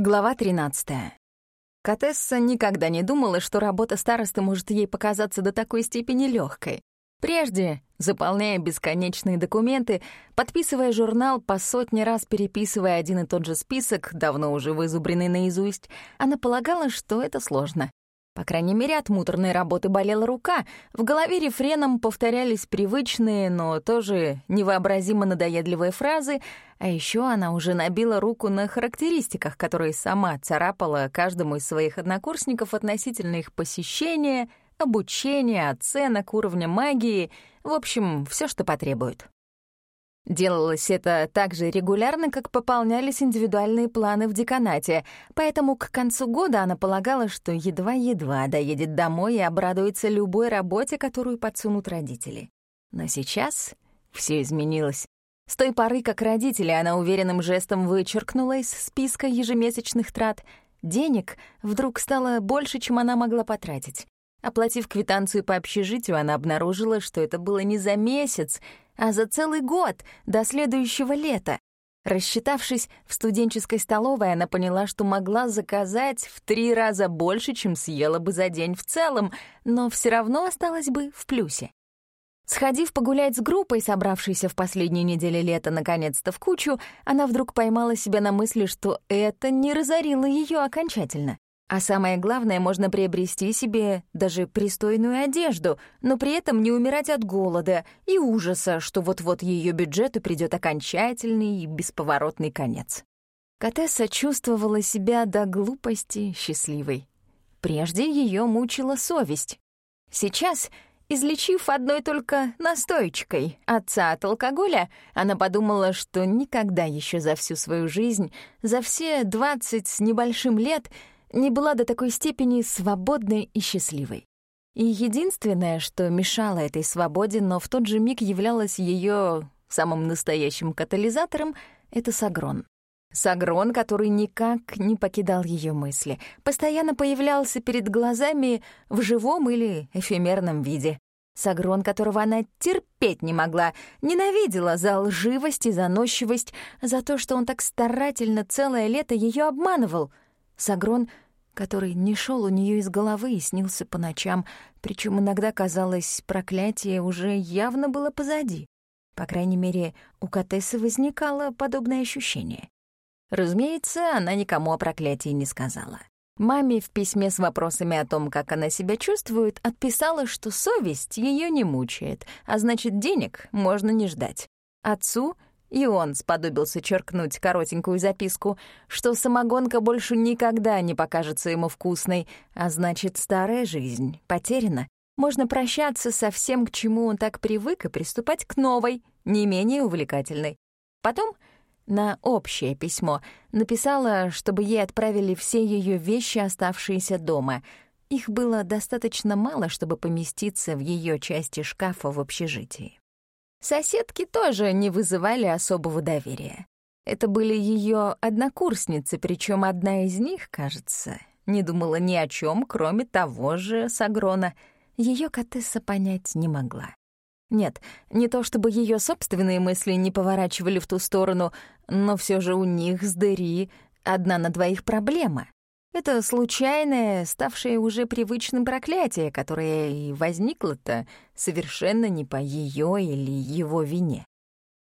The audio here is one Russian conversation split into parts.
Глава 13. Катесса никогда не думала, что работа старосты может ей показаться до такой степени легкой. Прежде, заполняя бесконечные документы, подписывая журнал, по сотни раз переписывая один и тот же список, давно уже вызубренный наизусть, она полагала, что это сложно. По крайней мере, от муторной работы болела рука, в голове рефреном повторялись привычные, но тоже невообразимо надоедливые фразы, а еще она уже набила руку на характеристиках, которые сама царапала каждому из своих однокурсников относительно их посещения, обучения, оценок, уровня магии, в общем, все, что потребует. Делалось это так же регулярно, как пополнялись индивидуальные планы в деканате, поэтому к концу года она полагала, что едва-едва доедет домой и обрадуется любой работе, которую подсунут родители. Но сейчас все изменилось. С той поры, как родители она уверенным жестом вычеркнула из списка ежемесячных трат, денег вдруг стало больше, чем она могла потратить. Оплатив квитанцию по общежитию, она обнаружила, что это было не за месяц, а за целый год, до следующего лета. Рассчитавшись в студенческой столовой, она поняла, что могла заказать в три раза больше, чем съела бы за день в целом, но все равно осталась бы в плюсе. Сходив погулять с группой, собравшейся в последнюю неделю лета наконец-то в кучу, она вдруг поймала себя на мысли, что это не разорило ее окончательно. А самое главное, можно приобрести себе даже пристойную одежду, но при этом не умирать от голода и ужаса, что вот-вот ее бюджету придет окончательный и бесповоротный конец. Катесса чувствовала себя до глупости счастливой. Прежде ее мучила совесть. Сейчас, излечив одной только настойчикой отца от алкоголя, она подумала, что никогда еще за всю свою жизнь, за все двадцать с небольшим лет — не была до такой степени свободной и счастливой. И единственное, что мешало этой свободе, но в тот же миг являлось ее самым настоящим катализатором, это Сагрон. Сагрон, который никак не покидал ее мысли, постоянно появлялся перед глазами в живом или эфемерном виде. Сагрон, которого она терпеть не могла, ненавидела за лживость и заносчивость, за то, что он так старательно целое лето ее обманывал — Сагрон, который не шел у нее из головы и снился по ночам, причем иногда казалось, проклятие уже явно было позади. По крайней мере, у Катессы возникало подобное ощущение. Разумеется, она никому о проклятии не сказала. Маме в письме с вопросами о том, как она себя чувствует, отписала, что совесть ее не мучает, а значит, денег можно не ждать. Отцу — и он сподобился черкнуть коротенькую записку, что самогонка больше никогда не покажется ему вкусной, а значит, старая жизнь потеряна. Можно прощаться со всем, к чему он так привык, и приступать к новой, не менее увлекательной. Потом на общее письмо написала, чтобы ей отправили все ее вещи, оставшиеся дома. Их было достаточно мало, чтобы поместиться в ее части шкафа в общежитии. Соседки тоже не вызывали особого доверия. Это были ее однокурсницы, причем одна из них, кажется, не думала ни о чем, кроме того же Сагрона. Ее Катесса понять не могла. Нет, не то чтобы ее собственные мысли не поворачивали в ту сторону, но все же у них с Дери одна на двоих проблема. Это случайное, ставшее уже привычным проклятие, которое и возникло-то совершенно не по ее или его вине.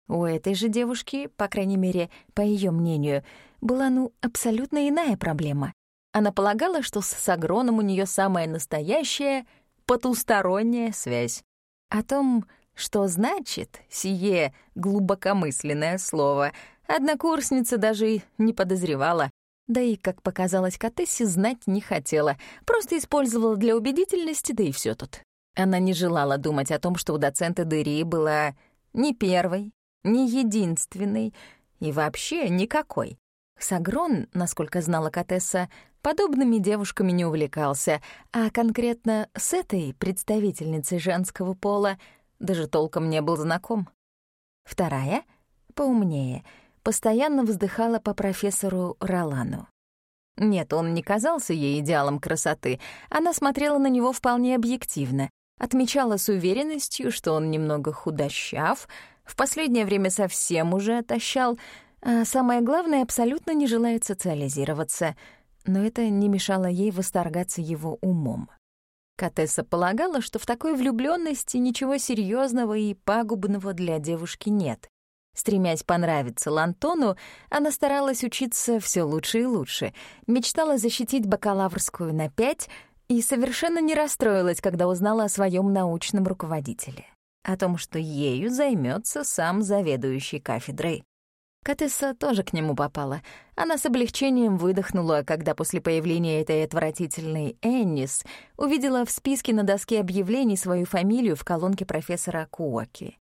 У этой же девушки, по крайней мере, по ее мнению, была, ну, абсолютно иная проблема. Она полагала, что с Сагроном у нее самая настоящая потусторонняя связь. О том, что значит сие глубокомысленное слово, однокурсница даже не подозревала, да и, как показалось Катессе, знать не хотела, просто использовала для убедительности, да и все тут. Она не желала думать о том, что у доцента Дыри была ни первой, ни единственной и вообще никакой. Сагрон, насколько знала Катесса, подобными девушками не увлекался, а конкретно с этой представительницей женского пола даже толком не был знаком. Вторая, поумнее — постоянно вздыхала по профессору Ролану. Нет, он не казался ей идеалом красоты. Она смотрела на него вполне объективно, отмечала с уверенностью, что он немного худощав, в последнее время совсем уже отощал, А самое главное, абсолютно не желает социализироваться, но это не мешало ей восторгаться его умом. Катесса полагала, что в такой влюблённости ничего серьёзного и пагубного для девушки нет. Стремясь понравиться Лантону, она старалась учиться всё лучше и лучше, мечтала защитить бакалаврскую на пять и совершенно не расстроилась, когда узнала о своём научном руководителе, о том, что ею займётся сам заведующий кафедрой. Катесса тоже к нему попала. Она с облегчением выдохнула, когда после появления этой отвратительной Эннис увидела в списке на доске объявлений свою фамилию в колонке профессора Куоки.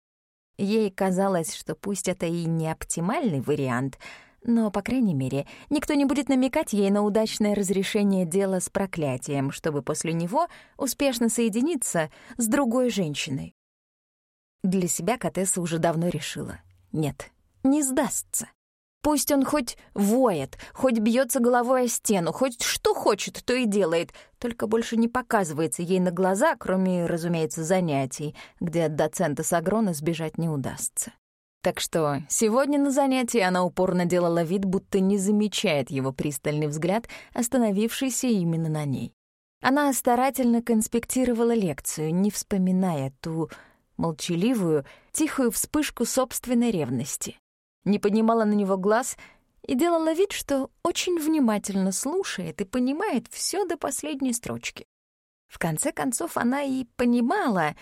Ей казалось, что пусть это и не оптимальный вариант, но, по крайней мере, никто не будет намекать ей на удачное разрешение дела с проклятием, чтобы после него успешно соединиться с другой женщиной. Для себя Катесса уже давно решила — нет, не сдастся. Пусть он хоть воет, хоть бьется головой о стену, хоть что хочет, то и делает, только больше не показывается ей на глаза, кроме, разумеется, занятий, где от доцента Сагрона сбежать не удастся. Так что сегодня на занятии она упорно делала вид, будто не замечает его пристальный взгляд, остановившийся именно на ней. Она старательно конспектировала лекцию, не вспоминая ту молчаливую, тихую вспышку собственной ревности не поднимала на него глаз и делала вид, что очень внимательно слушает и понимает все до последней строчки. В конце концов, она и понимала,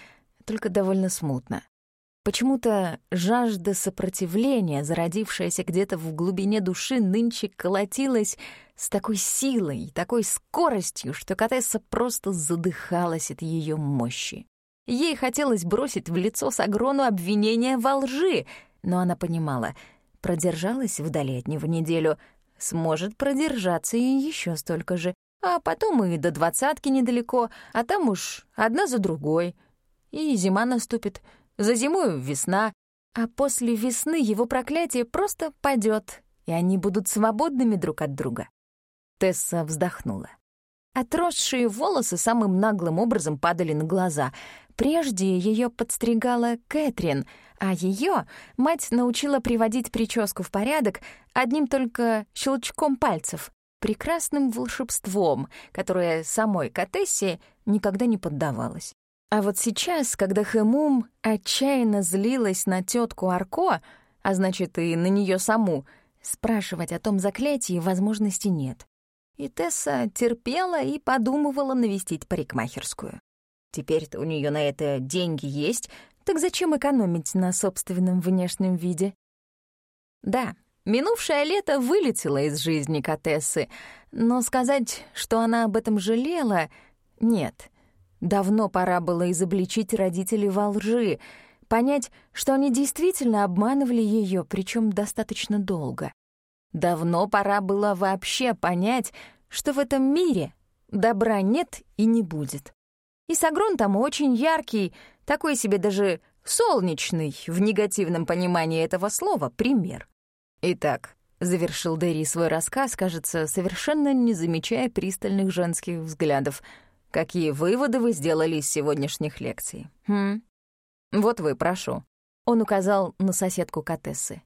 только довольно смутно. Почему-то жажда сопротивления, зародившаяся где-то в глубине души, нынче колотилась с такой силой и такой скоростью, что Катесса просто задыхалась от ее мощи. Ей хотелось бросить в лицо Сагрону обвинение во лжи, но она понимала, продержалась вдали от него неделю, сможет продержаться и еще столько же, а потом и до двадцатки недалеко, а там уж одна за другой. И зима наступит, за зимою весна, а после весны его проклятие просто падет, и они будут свободными друг от друга. Тесса вздохнула. Отросшие волосы самым наглым образом падали на глаза. Прежде ее подстригала Кэтрин, а ее мать научила приводить прическу в порядок одним только щелчком пальцев, прекрасным волшебством, которое самой Катессе никогда не поддавалось. А вот сейчас, когда Хэмум отчаянно злилась на тетку Арко, а значит и на нее саму, спрашивать о том заклятии возможности нет и Тесса терпела и подумывала навестить парикмахерскую. Теперь-то у нее на это деньги есть, так зачем экономить на собственном внешнем виде? Да, минувшее лето вылетело из жизни Катессы, но сказать, что она об этом жалела, нет. Давно пора было изобличить родителей во лжи, понять, что они действительно обманывали ее, причем достаточно долго. Давно пора было вообще понять, что в этом мире добра нет и не будет. И Сагрон там очень яркий, такой себе даже солнечный, в негативном понимании этого слова, пример. Итак, завершил Дэри свой рассказ, кажется, совершенно не замечая пристальных женских взглядов. Какие выводы вы сделали из сегодняшних лекций? Хм? Вот вы, прошу. Он указал на соседку Катессы.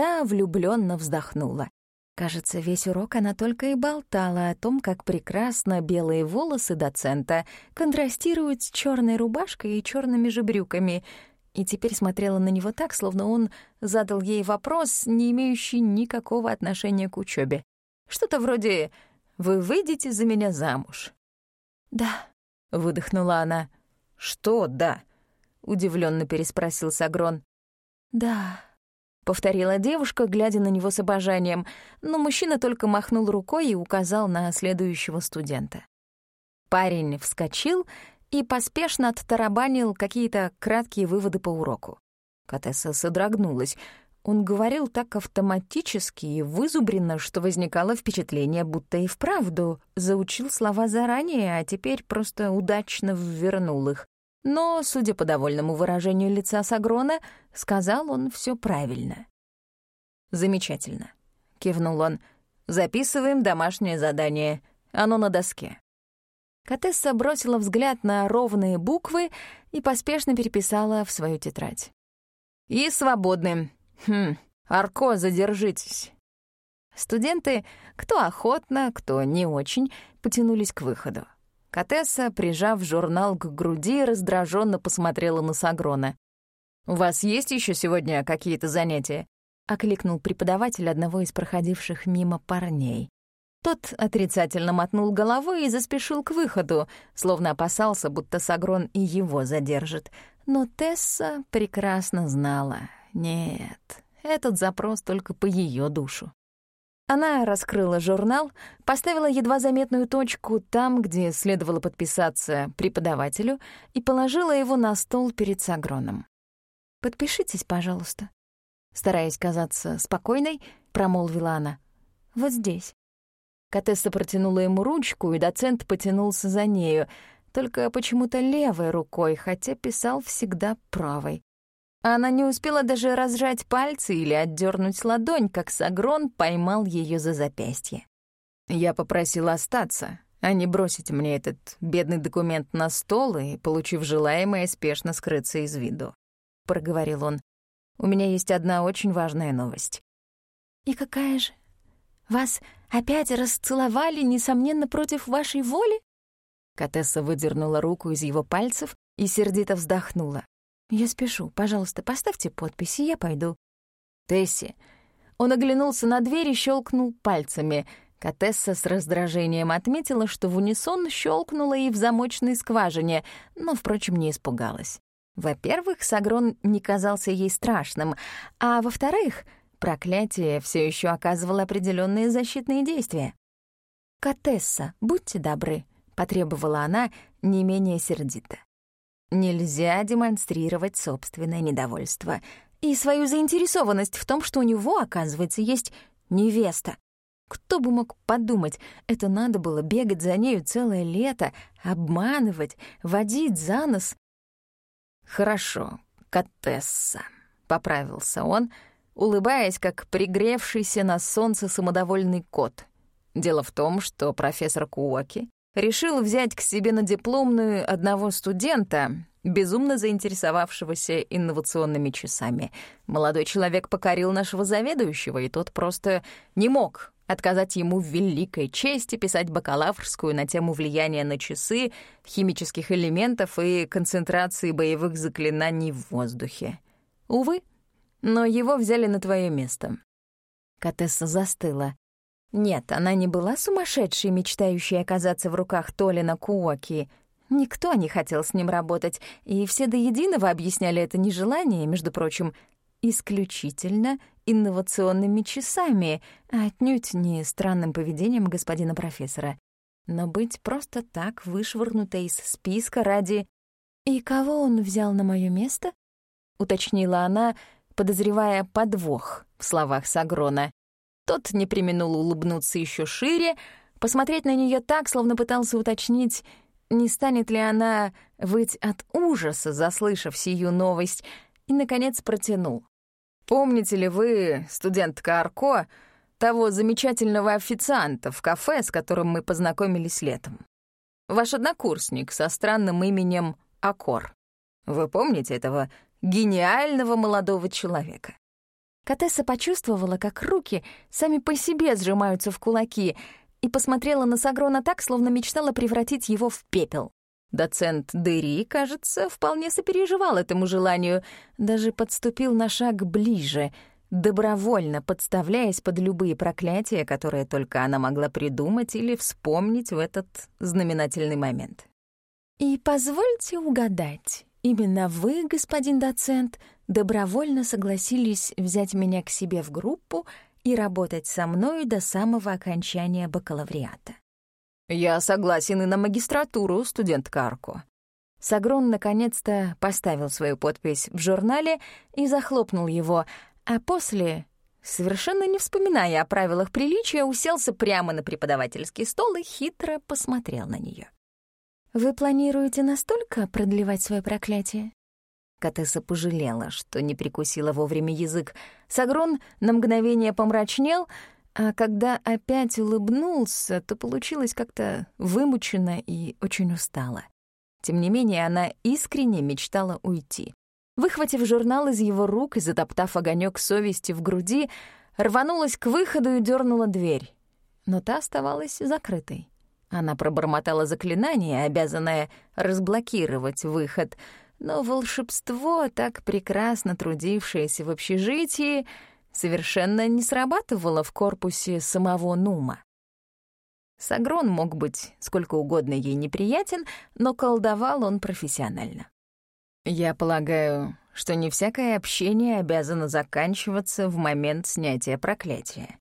Та влюбленно вздохнула. Кажется, весь урок она только и болтала о том, как прекрасно белые волосы доцента контрастируют с черной рубашкой и черными же брюками, и теперь смотрела на него так, словно он задал ей вопрос, не имеющий никакого отношения к учебе. Что-то вроде «Вы выйдете за меня замуж?» «Да», — выдохнула она. «Что «да»?» — удивленно переспросил Сагрон. «Да», — повторила девушка, глядя на него с обожанием, но мужчина только махнул рукой и указал на следующего студента. Парень вскочил и поспешно оттарабанил какие-то краткие выводы по уроку. Катесса содрогнулась. Он говорил так автоматически и вызубренно, что возникало впечатление, будто и вправду заучил слова заранее, а теперь просто удачно ввернул их. Но, судя по довольному выражению лица Сагрона, сказал он все правильно. «Замечательно», — кивнул он. «Записываем домашнее задание. Оно на доске». Катесса бросила взгляд на ровные буквы и поспешно переписала в свою тетрадь. «И свободны. Хм, Арко, задержитесь!» Студенты, кто охотно, кто не очень, потянулись к выходу. Катесса, прижав журнал к груди, раздраженно посмотрела на Сагрона. «У вас есть еще сегодня какие-то занятия?» — окликнул преподаватель одного из проходивших мимо парней. Тот отрицательно мотнул головой и заспешил к выходу, словно опасался, будто Сагрон и его задержит. Но Тесса прекрасно знала. Нет, этот запрос только по ее душу. Она раскрыла журнал, поставила едва заметную точку там, где следовало подписаться преподавателю, и положила его на стол перед Сагроном. «Подпишитесь, пожалуйста». Стараясь казаться спокойной, промолвила она. «Вот здесь». Катесса протянула ему ручку, и доцент потянулся за нею, только почему-то левой рукой, хотя писал всегда правой. Она не успела даже разжать пальцы или отдернуть ладонь, как Сагрон поймал ее за запястье. Я попросила остаться, а не бросить мне этот бедный документ на стол и, получив желаемое, спешно скрыться из виду. Проговорил он. У меня есть одна очень важная новость. «И какая же?» Вас опять расцеловали, несомненно, против вашей воли?» Катесса выдернула руку из его пальцев и сердито вздохнула. «Я спешу. Пожалуйста, поставьте подпись, и я пойду». «Тесси». Он оглянулся на дверь и щелкнул пальцами. Катесса с раздражением отметила, что в унисон щелкнула и в замочной скважине, но, впрочем, не испугалась. Во-первых, Сагрон не казался ей страшным, а во-вторых — Проклятие все еще оказывало определенные защитные действия. «Катесса, будьте добры», — потребовала она не менее сердито. Нельзя демонстрировать собственное недовольство и свою заинтересованность в том, что у него, оказывается, есть невеста. Кто бы мог подумать, это надо было бегать за нею целое лето, обманывать, водить за нос. «Хорошо, Катесса», — поправился он, — улыбаясь, как пригревшийся на солнце самодовольный кот. Дело в том, что профессор Куоки решил взять к себе на дипломную одного студента, безумно заинтересовавшегося инновационными часами. Молодой человек покорил нашего заведующего, и тот просто не мог отказать ему в великой чести писать бакалаврскую на тему влияния на часы, химических элементов и концентрации боевых заклинаний в воздухе. Увы, но его взяли на твое место». Катесса застыла. Нет, она не была сумасшедшей, мечтающей оказаться в руках Толина Куоки. Никто не хотел с ним работать, и все до единого объясняли это нежелание, между прочим, исключительно инновационными часами, а отнюдь не странным поведением господина профессора. Но быть просто так вышвырнутой из списка ради... «И кого он взял на моё место?» — уточнила она, подозревая подвох в словах Сагрона. Тот не применул улыбнуться еще шире, посмотреть на нее так, словно пытался уточнить, не станет ли она выть от ужаса, заслышав сию новость, и, наконец, протянул. «Помните ли вы, студентка Арко, того замечательного официанта в кафе, с которым мы познакомились летом? Ваш однокурсник со странным именем Акор. Вы помните этого гениального молодого человека. Катесса почувствовала, как руки сами по себе сжимаются в кулаки, и посмотрела на Сагрона так, словно мечтала превратить его в пепел. Доцент Дери, кажется, вполне сопереживал этому желанию, даже подступил на шаг ближе, добровольно подставляясь под любые проклятия, которые только она могла придумать или вспомнить в этот знаменательный момент. «И позвольте угадать, Именно вы, господин доцент, добровольно согласились взять меня к себе в группу и работать со мной до самого окончания бакалавриата. Я согласен и на магистратуру, студент Карко. Сагрон наконец-то поставил свою подпись в журнале и захлопнул его, а после, совершенно не вспоминая о правилах приличия, уселся прямо на преподавательский стол и хитро посмотрел на нее. «Вы планируете настолько продлевать свое проклятие?» Катесса пожалела, что не прикусила вовремя язык. Сагрон на мгновение помрачнел, а когда опять улыбнулся, то получилось как-то вымученно и очень устало. Тем не менее, она искренне мечтала уйти. Выхватив журнал из его рук и затоптав огонек совести в груди, рванулась к выходу и дернула дверь. Но та оставалась закрытой. Она пробормотала заклинание, обязанное разблокировать выход, но волшебство, так прекрасно трудившееся в общежитии, совершенно не срабатывало в корпусе самого Нума. Сагрон мог быть сколько угодно ей неприятен, но колдовал он профессионально. «Я полагаю, что не всякое общение обязано заканчиваться в момент снятия проклятия».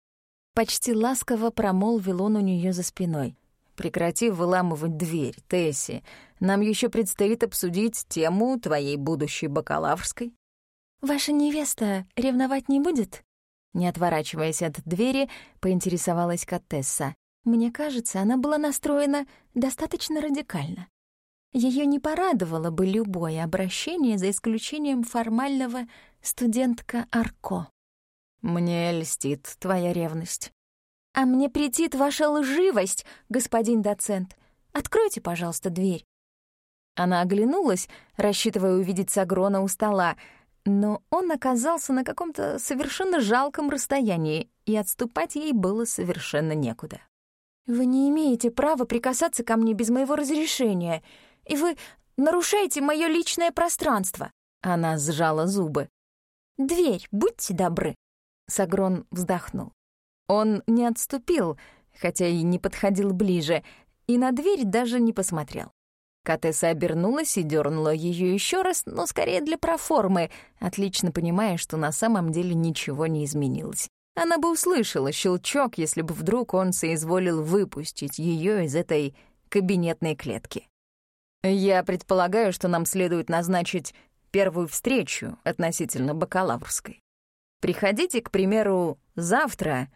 Почти ласково промолвил он у нее за спиной. «Прекрати выламывать дверь, Тесси. Нам еще предстоит обсудить тему твоей будущей бакалаврской». «Ваша невеста ревновать не будет?» Не отворачиваясь от двери, поинтересовалась Катесса. Мне кажется, она была настроена достаточно радикально. Ее не порадовало бы любое обращение, за исключением формального студентка Арко. «Мне льстит твоя ревность». «А мне претит ваша лживость, господин доцент. Откройте, пожалуйста, дверь». Она оглянулась, рассчитывая увидеть Сагрона у стола, но он оказался на каком-то совершенно жалком расстоянии, и отступать ей было совершенно некуда. «Вы не имеете права прикасаться ко мне без моего разрешения, и вы нарушаете мое личное пространство». Она сжала зубы. «Дверь, будьте добры». Сагрон вздохнул. Он не отступил, хотя и не подходил ближе, и на дверь даже не посмотрел. Катесса обернулась и дернула ее еще раз, но скорее для проформы, отлично понимая, что на самом деле ничего не изменилось. Она бы услышала щелчок, если бы вдруг он соизволил выпустить ее из этой кабинетной клетки. «Я предполагаю, что нам следует назначить первую встречу относительно бакалаврской. Приходите, к примеру, завтра...»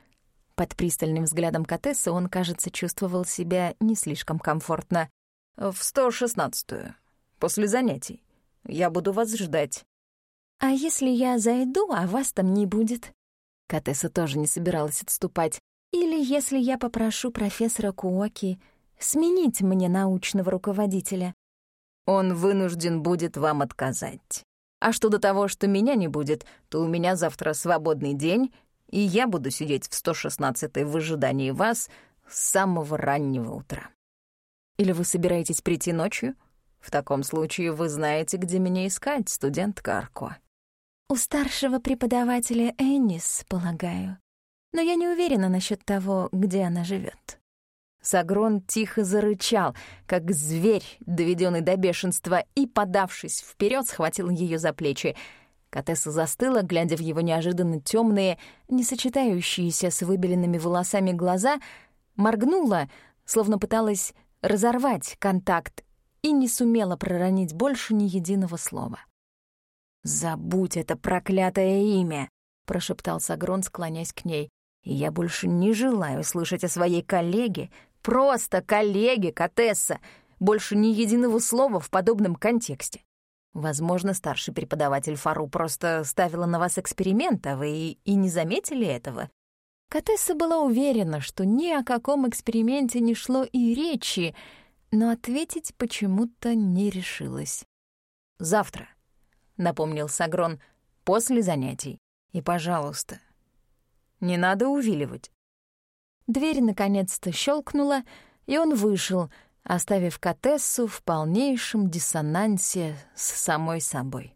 Под пристальным взглядом Катессы он, кажется, чувствовал себя не слишком комфортно. «В 116-ю, после занятий. Я буду вас ждать». «А если я зайду, а вас там не будет?» Катесса тоже не собиралась отступать. «Или если я попрошу профессора Куоки сменить мне научного руководителя?» «Он вынужден будет вам отказать. А что до того, что меня не будет, то у меня завтра свободный день, и я буду сидеть в 116-й в ожидании вас с самого раннего утра. Или вы собираетесь прийти ночью? В таком случае вы знаете, где меня искать, студент Карко. У старшего преподавателя Эннис, полагаю. Но я не уверена насчет того, где она живет. Сагрон тихо зарычал, как зверь, доведенный до бешенства, и, подавшись вперед, схватил ее за плечи. Катесса застыла, глядя в его неожиданно темные, не сочетающиеся с выбеленными волосами глаза, моргнула, словно пыталась разорвать контакт, и не сумела проронить больше ни единого слова. «Забудь это проклятое имя!» — прошептал Сагрон, склоняясь к ней. «Я больше не желаю слышать о своей коллеге, просто коллеге, Катесса, больше ни единого слова в подобном контексте. Возможно, старший преподаватель Фару просто ставила на вас эксперимент, а вы и не заметили этого». Катесса была уверена, что ни о каком эксперименте не шло и речи, но ответить почему-то не решилась. «Завтра», — напомнил Сагрон, — «после занятий. И, пожалуйста, не надо увиливать». Дверь наконец-то щелкнула, и он вышел, оставив Катессу в полнейшем диссонансе с самой собой.